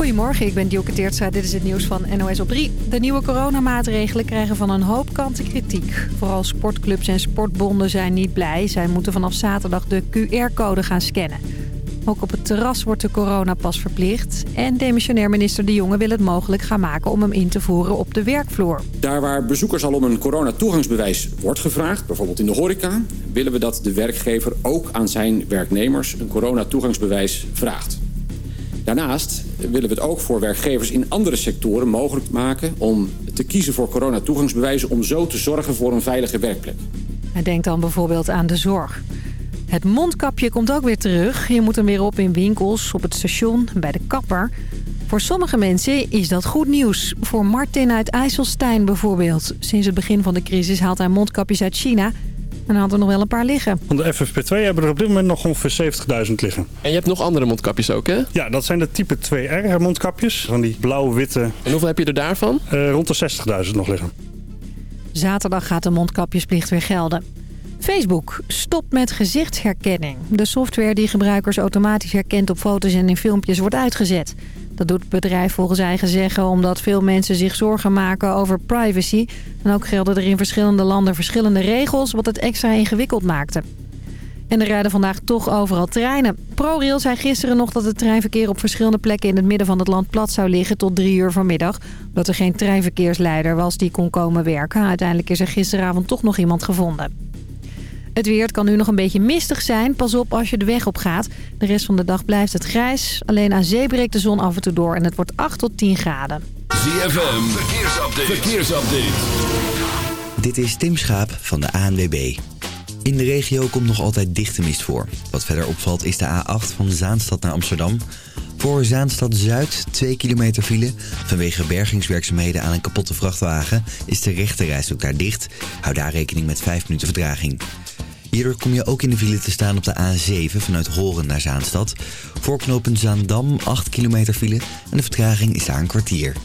Goedemorgen, ik ben Dielke Teertstra. Dit is het nieuws van NOS op 3. De nieuwe coronamaatregelen krijgen van een hoop kanten kritiek. Vooral sportclubs en sportbonden zijn niet blij. Zij moeten vanaf zaterdag de QR-code gaan scannen. Ook op het terras wordt de coronapas verplicht. En demissionair minister De Jonge wil het mogelijk gaan maken om hem in te voeren op de werkvloer. Daar waar bezoekers al om een coronatoegangsbewijs wordt gevraagd, bijvoorbeeld in de horeca... willen we dat de werkgever ook aan zijn werknemers een coronatoegangsbewijs vraagt. Daarnaast willen we het ook voor werkgevers in andere sectoren mogelijk maken... om te kiezen voor coronatoegangsbewijzen om zo te zorgen voor een veilige werkplek. Hij denkt dan bijvoorbeeld aan de zorg. Het mondkapje komt ook weer terug. Je moet hem weer op in winkels, op het station, bij de kapper. Voor sommige mensen is dat goed nieuws. Voor Martin uit IJsselstein bijvoorbeeld. Sinds het begin van de crisis haalt hij mondkapjes uit China... En had er nog wel een paar liggen. Van de FFP2 hebben er op dit moment nog ongeveer 70.000 liggen. En je hebt nog andere mondkapjes ook, hè? Ja, dat zijn de type 2R mondkapjes. Van die blauw-witte. En hoeveel heb je er daarvan? Uh, rond de 60.000 nog liggen. Zaterdag gaat de mondkapjesplicht weer gelden. Facebook stopt met gezichtsherkenning. De software die gebruikers automatisch herkent op foto's en in filmpjes wordt uitgezet. Dat doet het bedrijf volgens eigen zeggen omdat veel mensen zich zorgen maken over privacy. En ook gelden er in verschillende landen verschillende regels wat het extra ingewikkeld maakte. En er rijden vandaag toch overal treinen. ProRail zei gisteren nog dat het treinverkeer op verschillende plekken in het midden van het land plat zou liggen tot drie uur vanmiddag. Omdat er geen treinverkeersleider was die kon komen werken. Uiteindelijk is er gisteravond toch nog iemand gevonden. Het weer kan nu nog een beetje mistig zijn. Pas op als je de weg op gaat. De rest van de dag blijft het grijs. Alleen aan zee breekt de zon af en toe door en het wordt 8 tot 10 graden. ZFM, verkeersupdate. verkeersupdate. Dit is Tim Schaap van de ANWB. In de regio komt nog altijd dichte mist voor. Wat verder opvalt is de A8 van Zaanstad naar Amsterdam. Voor Zaanstad Zuid 2 kilometer file. Vanwege bergingswerkzaamheden aan een kapotte vrachtwagen is de rechte ook daar dicht. Hou daar rekening met 5 minuten verdraging. Hierdoor kom je ook in de file te staan op de A7 vanuit Horen naar Zaanstad. Voorknopend Zaandam 8 kilometer file en de vertraging is daar een kwartier.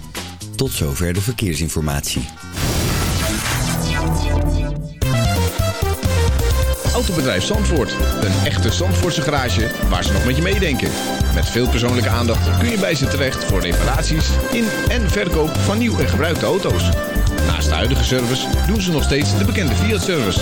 Tot zover de verkeersinformatie. Autobedrijf Zandvoort. Een echte Zandvoortse garage waar ze nog met je meedenken. Met veel persoonlijke aandacht kun je bij ze terecht voor reparaties in en verkoop van nieuw en gebruikte auto's. Naast de huidige service doen ze nog steeds de bekende Fiat-service.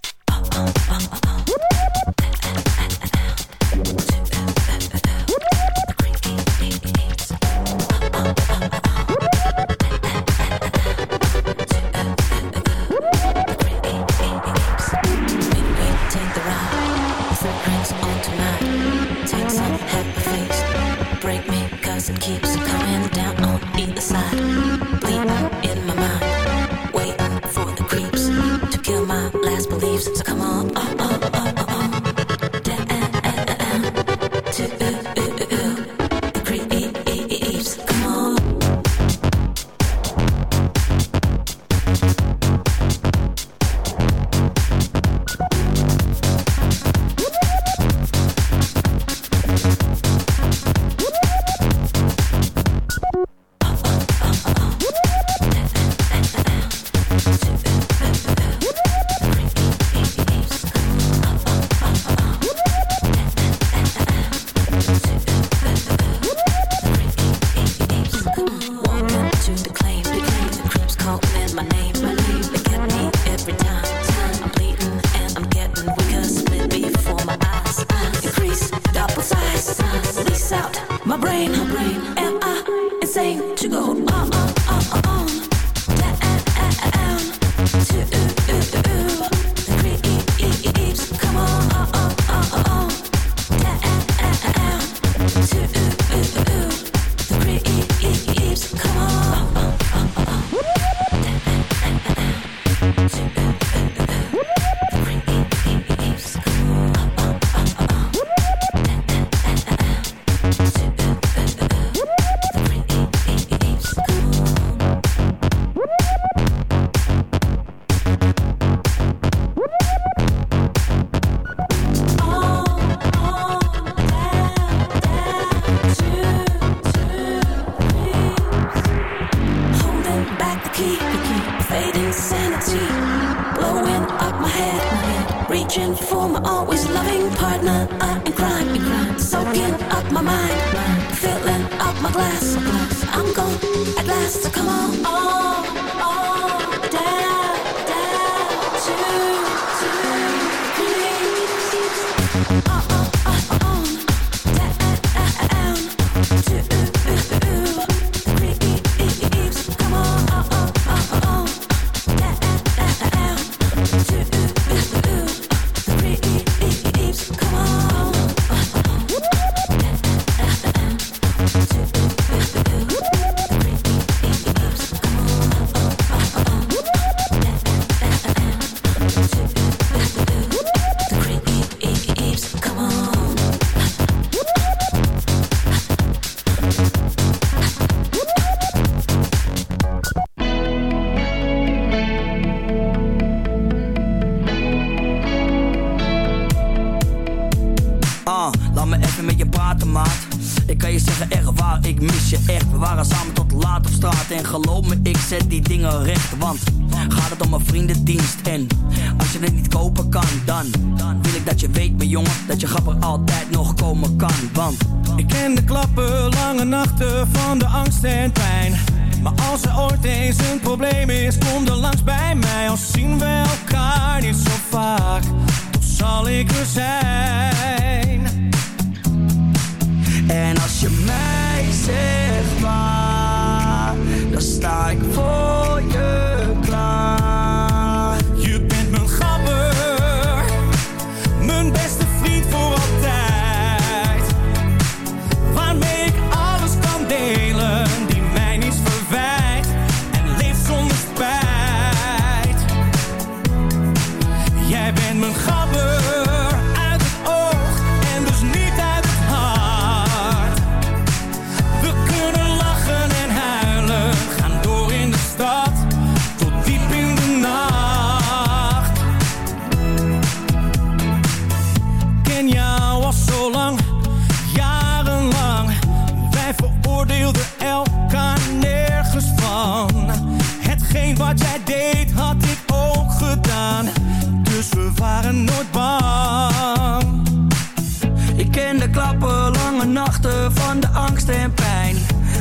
van de angst en pijn.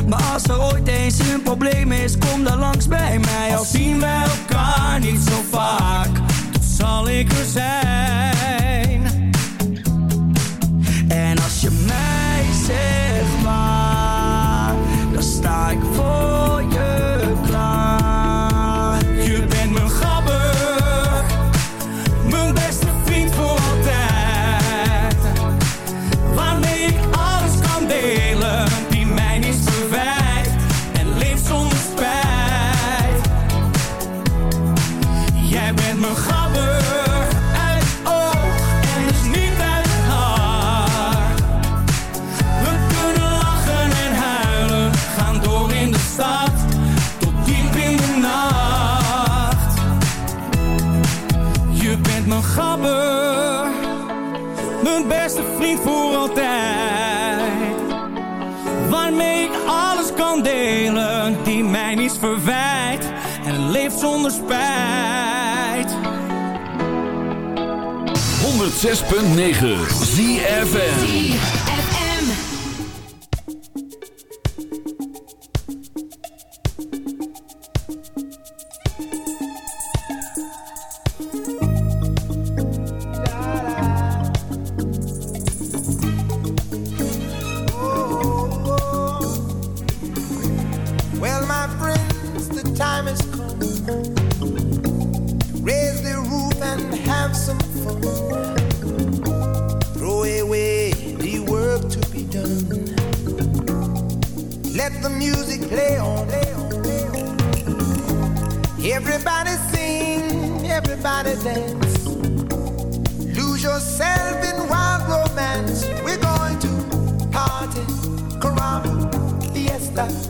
Maar als er ooit eens een probleem is, kom dan langs bij mij. Al zien wij elkaar niet zo vaak, dan zal ik er zijn. En als je mij zegt zonder spijt. 106.9 ZFN Everybody sing, everybody dance. Lose yourself in wild romance. We're going to party, caramba, fiesta.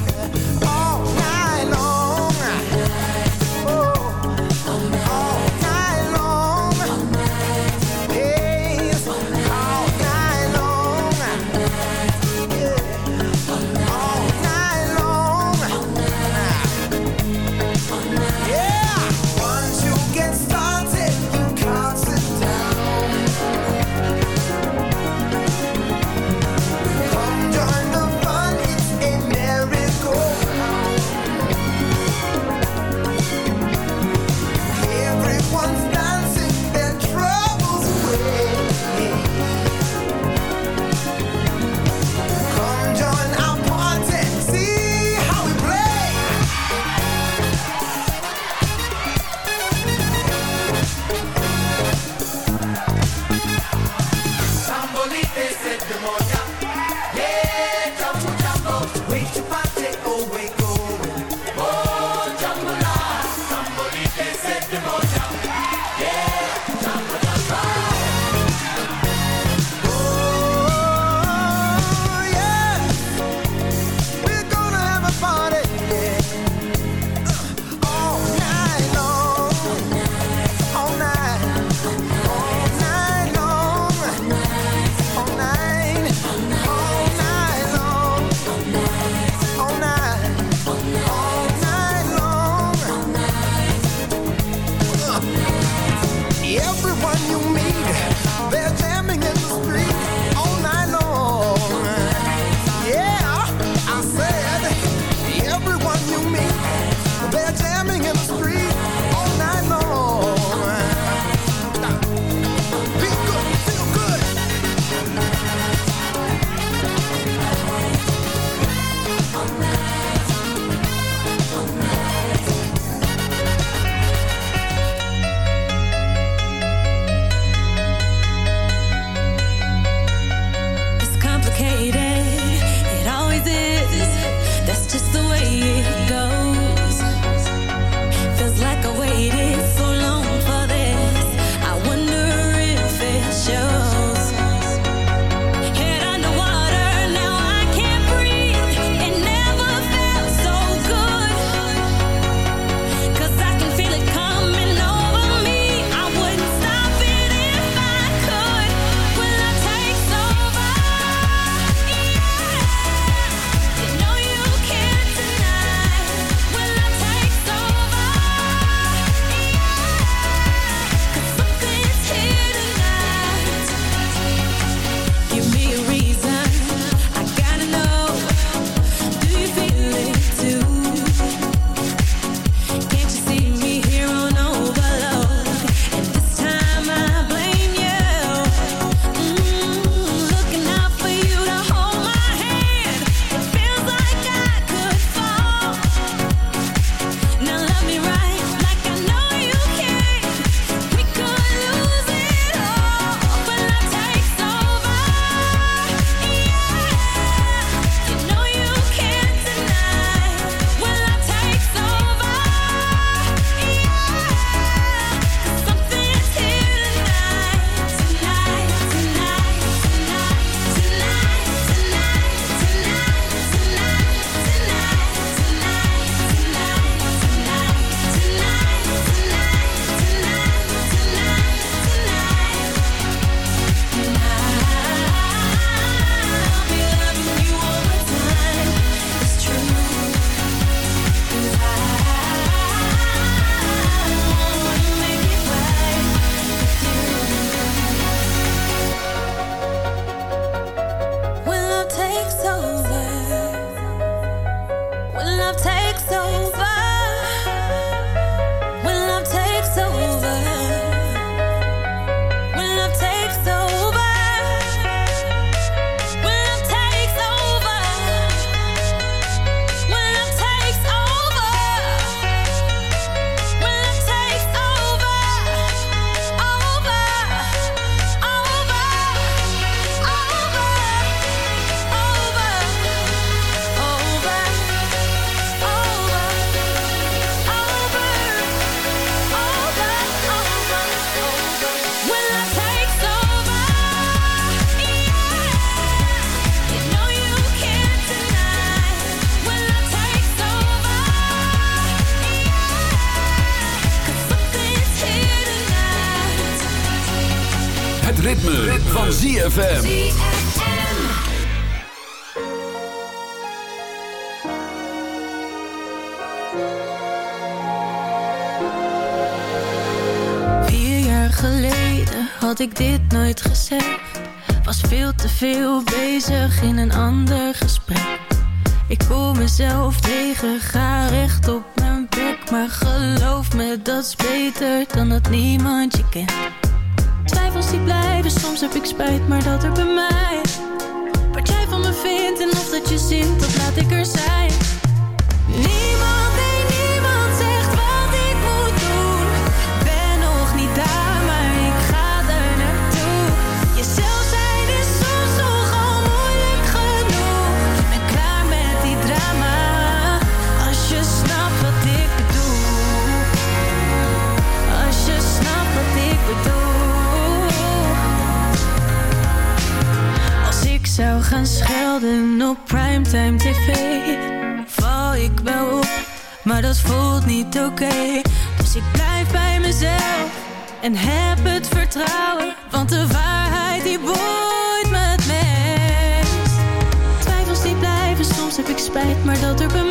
had ik dit nooit gezegd. Was veel te veel bezig in een ander gesprek. Ik kom mezelf tegen, ga recht op mijn bek. Maar geloof me, dat is beter dan dat niemand niet oké. Dus ik blijf bij mezelf en heb het vertrouwen Want de waarheid die boeit me het meest Twijfels die blijven, soms heb ik spijt Maar dat er bij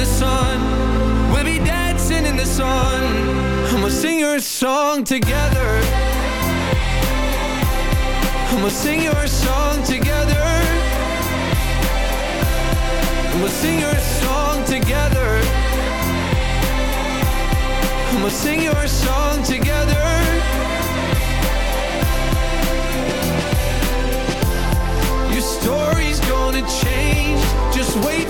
The sun. We'll be dancing in the sun, we'll sing your song together. We'll sing your song together. We'll sing your song together. We'll sing your song together. Your story's gonna change. Just wait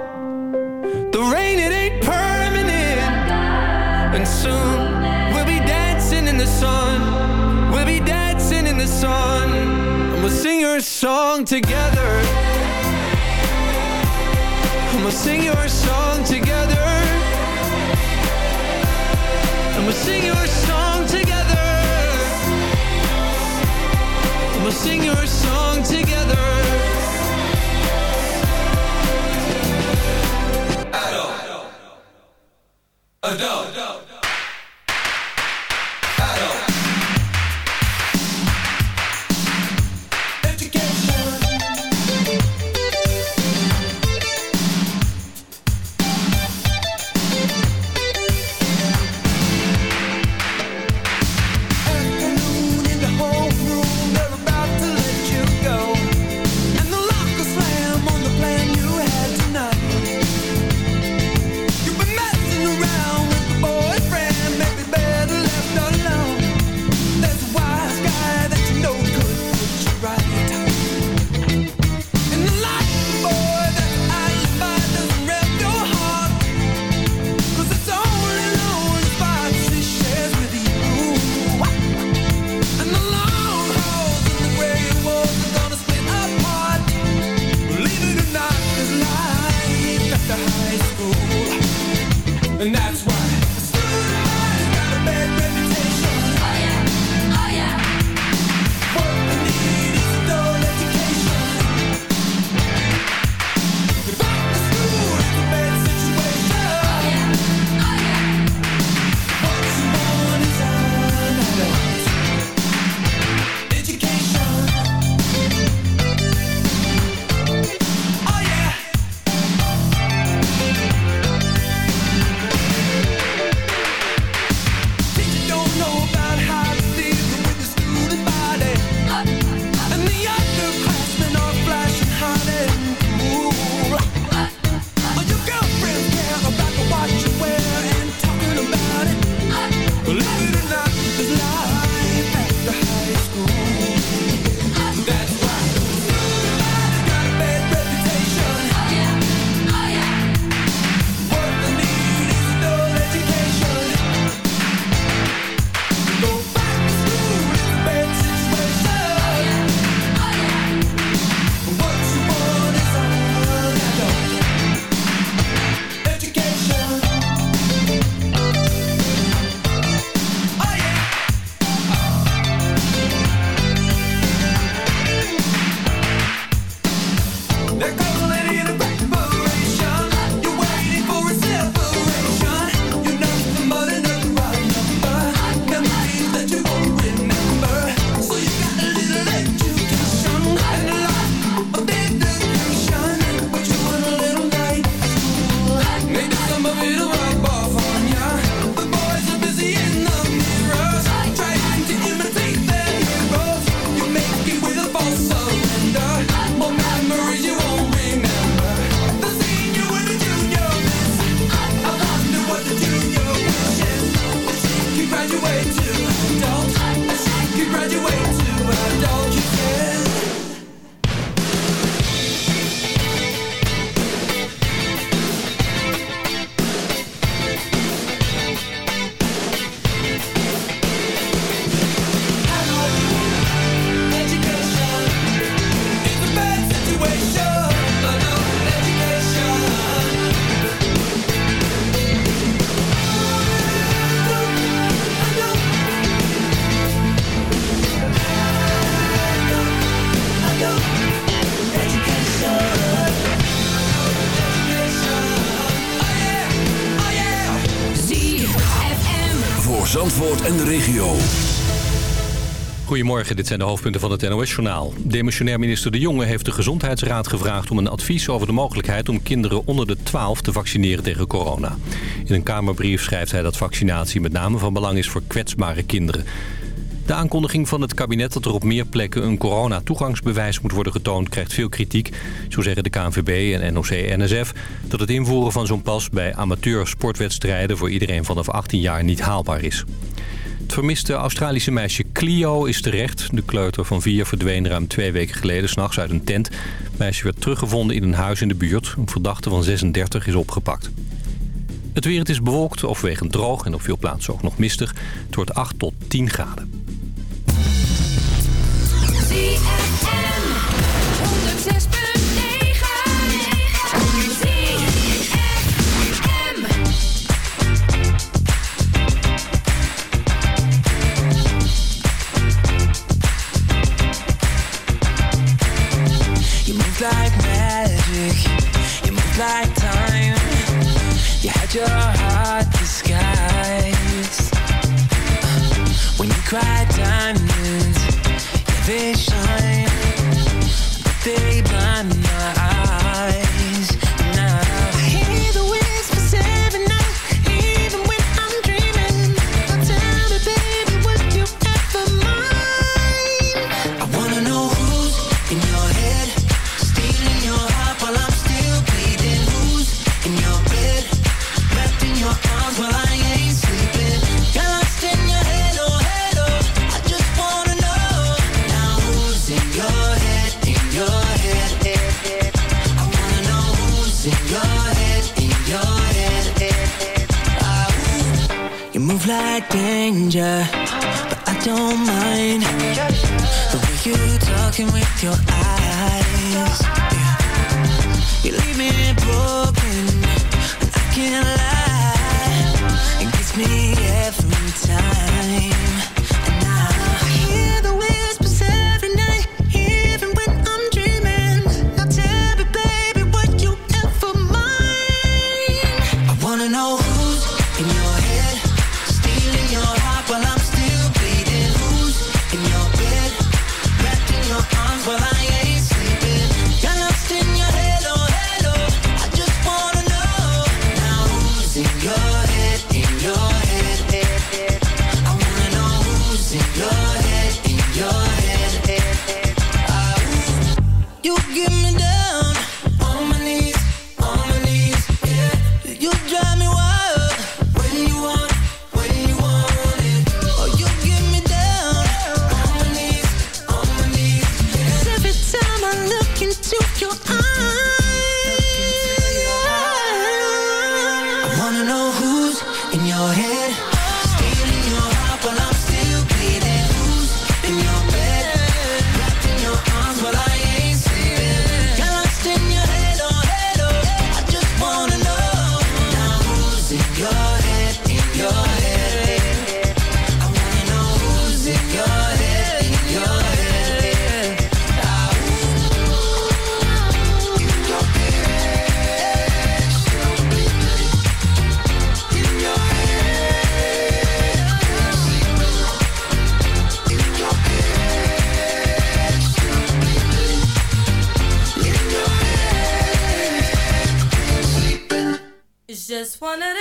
song we'll sing your song together. We'll sing your song Zandvoort en de regio. Goedemorgen, dit zijn de hoofdpunten van het NOS-journaal. Demissionair minister De Jonge heeft de Gezondheidsraad gevraagd... om een advies over de mogelijkheid om kinderen onder de 12 te vaccineren tegen corona. In een Kamerbrief schrijft hij dat vaccinatie met name van belang is voor kwetsbare kinderen. De aankondiging van het kabinet dat er op meer plekken een corona-toegangsbewijs moet worden getoond... krijgt veel kritiek. Zo zeggen de KNVB en NOC-NSF dat het invoeren van zo'n pas... bij amateur sportwedstrijden voor iedereen vanaf 18 jaar niet haalbaar is. Het vermiste Australische meisje Clio is terecht. De kleuter van vier verdween ruim twee weken geleden s'nachts uit een tent. Het meisje werd teruggevonden in een huis in de buurt. Een verdachte van 36 is opgepakt. Het weer het is bewolkt, overwegend droog en op veel plaatsen ook nog mistig. Het wordt 8 tot 10 graden. Like time. You had your heart disguised. When you cry diamonds, yeah, they shine, but they blind my eyes.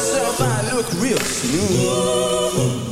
Myself, I look real smooth.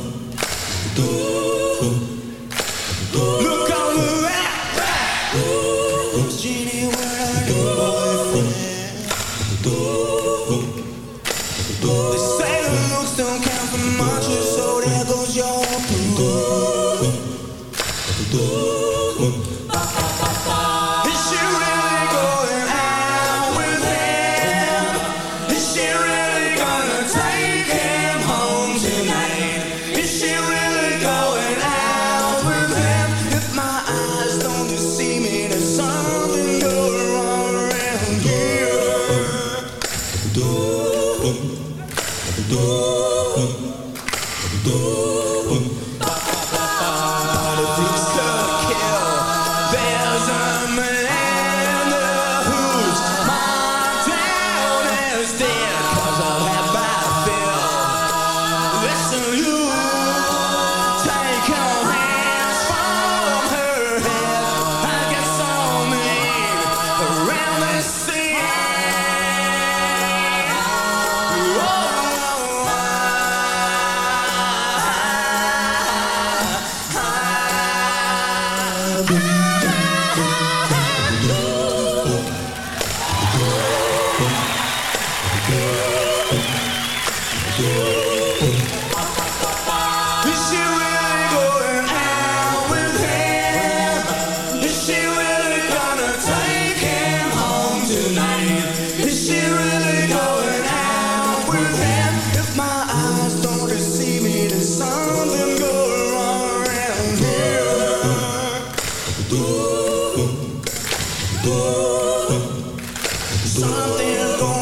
Something's going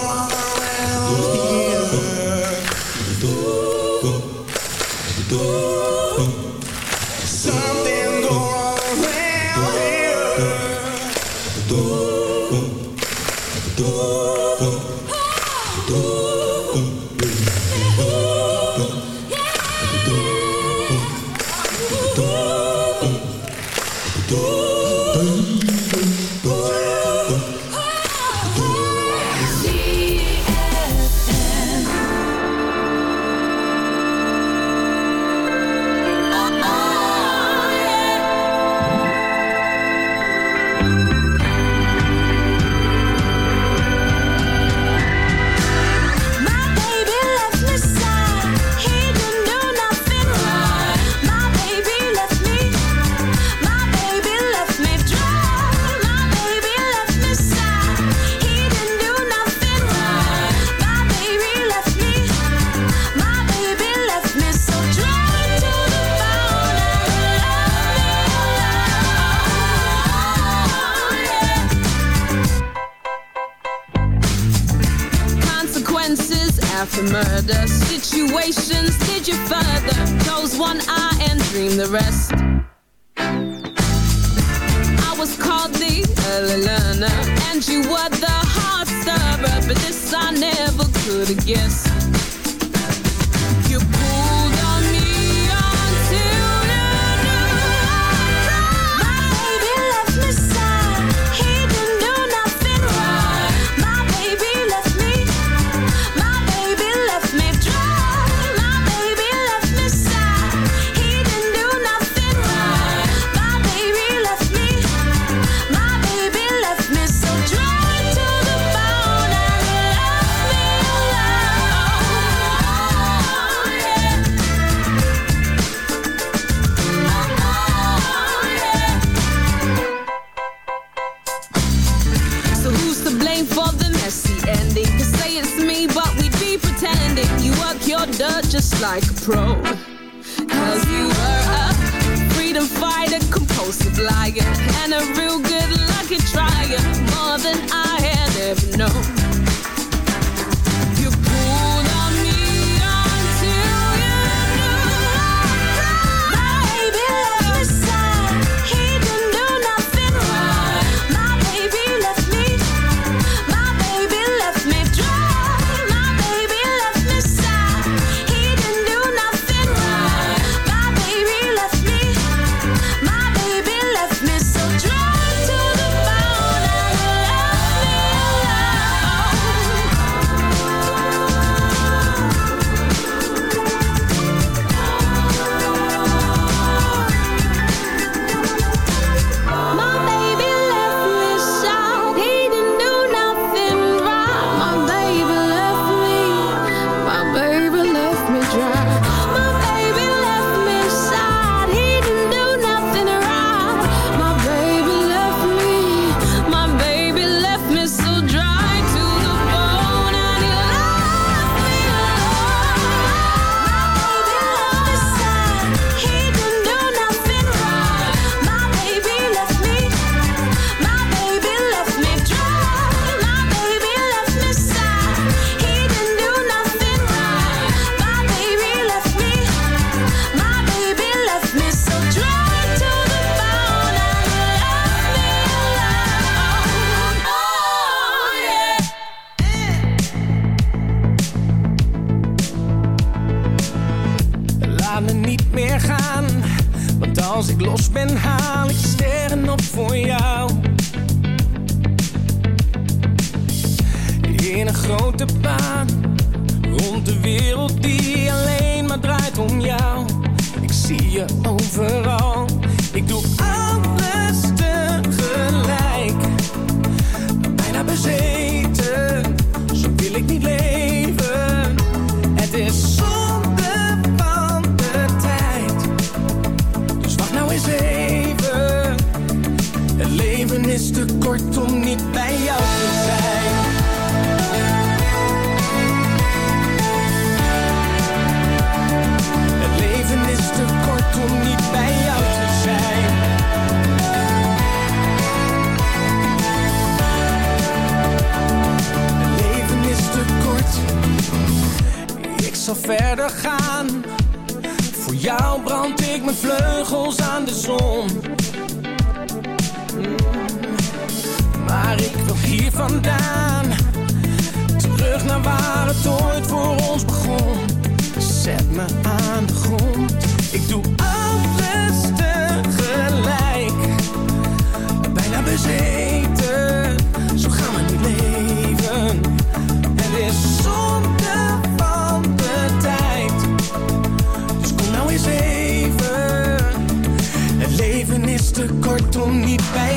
te kort om niet bij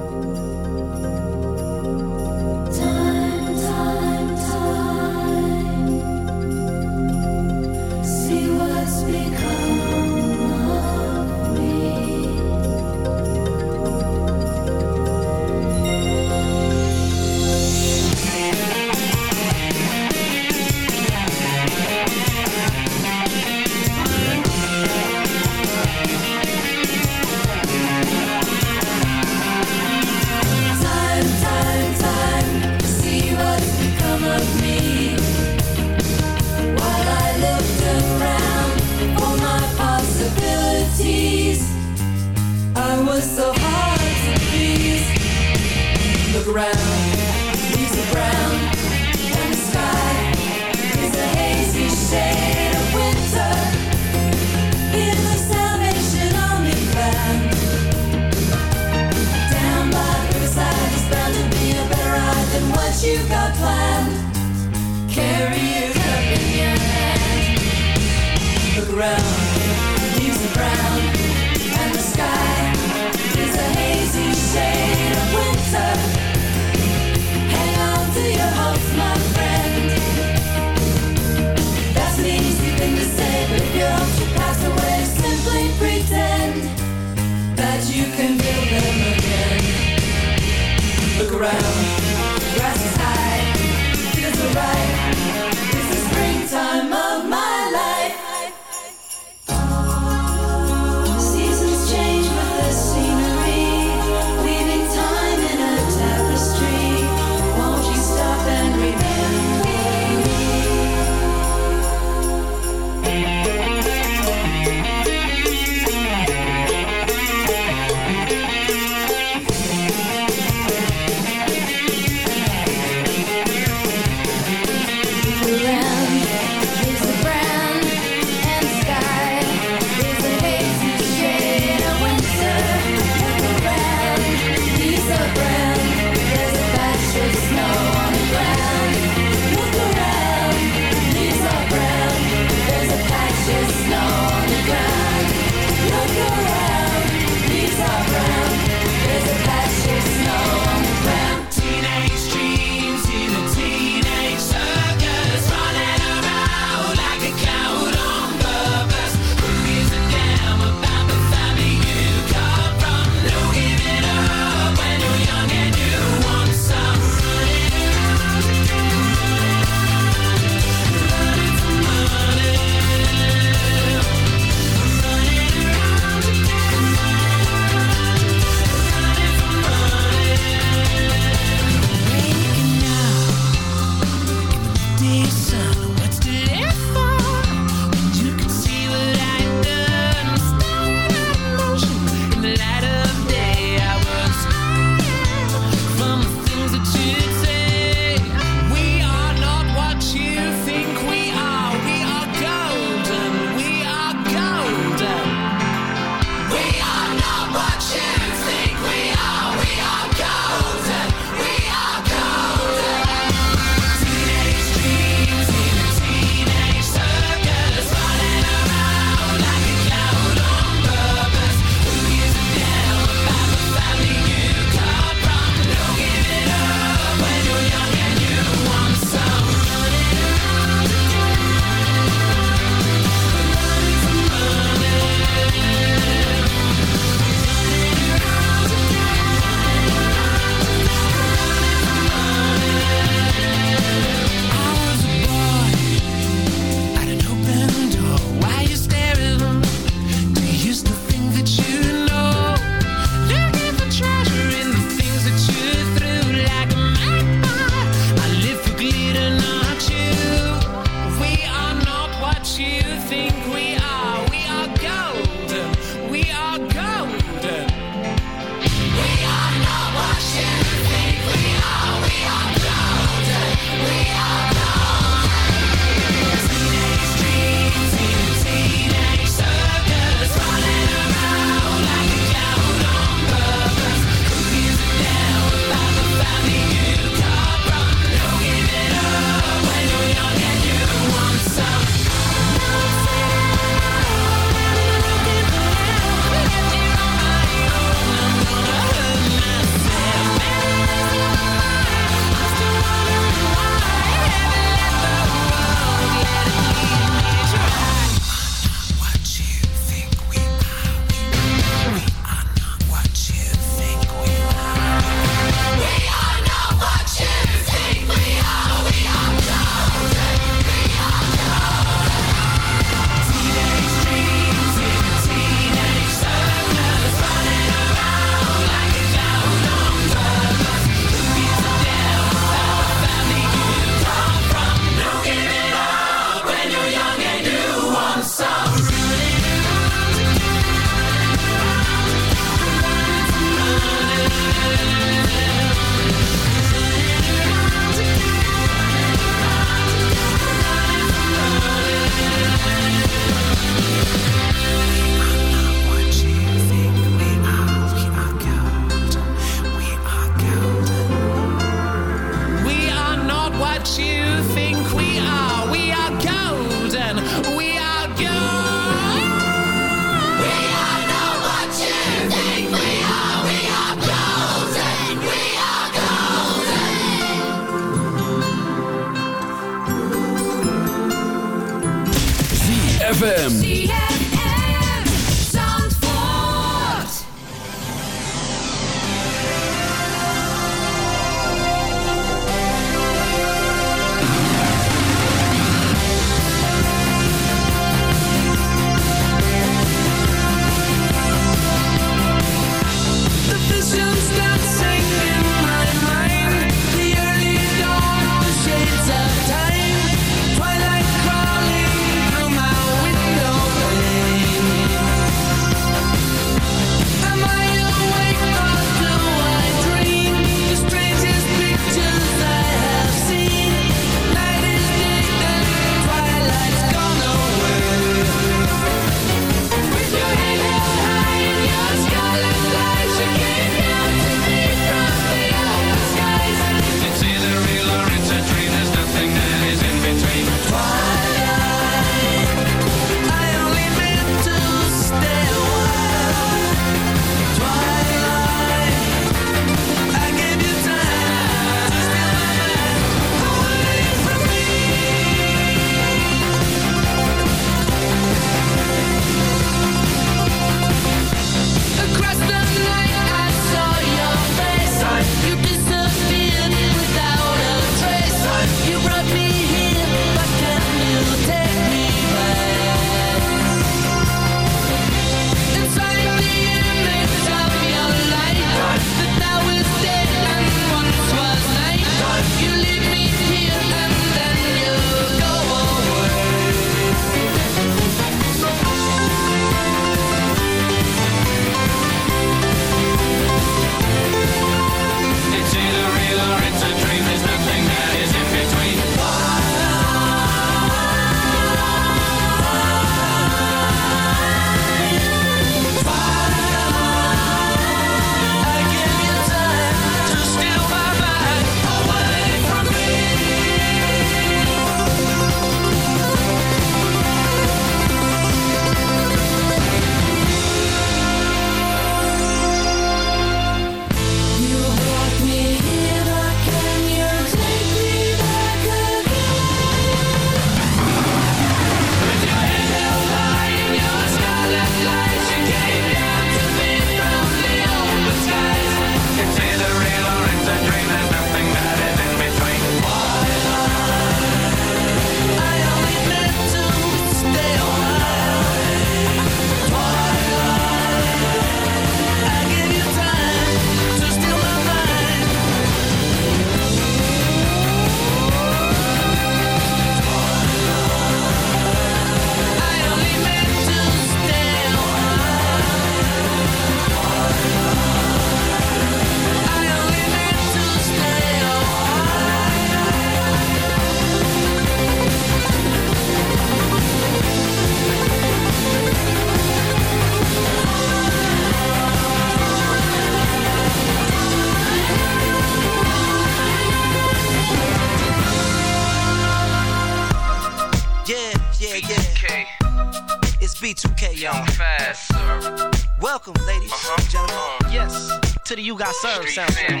Welcome, ladies uh-huh. and gentlemen. Uh-huh. Yes, to the You Got Served sound check.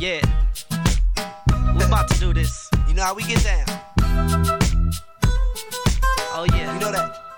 Yeah. We're about to do this. You know how we get down. Oh, yeah. You know that.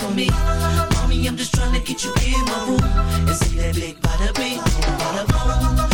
for me. Mommy, I'm just trying to get you in my room and see that big bada bing, bada boom.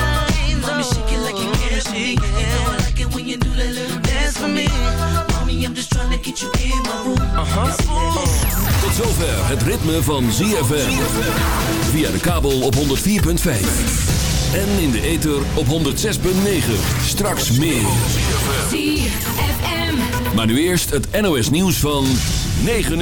Let me shake it like you can shake. You know I like it when you do that little dance for me. Mommy, I'm just trying to get you in my room. Uh-huh. Tot zover het ritme van ZFM. Via de kabel op 104.5. En in de ether op 106.9. Straks meer. ZFM. Maar nu eerst het NOS nieuws van 9 uur.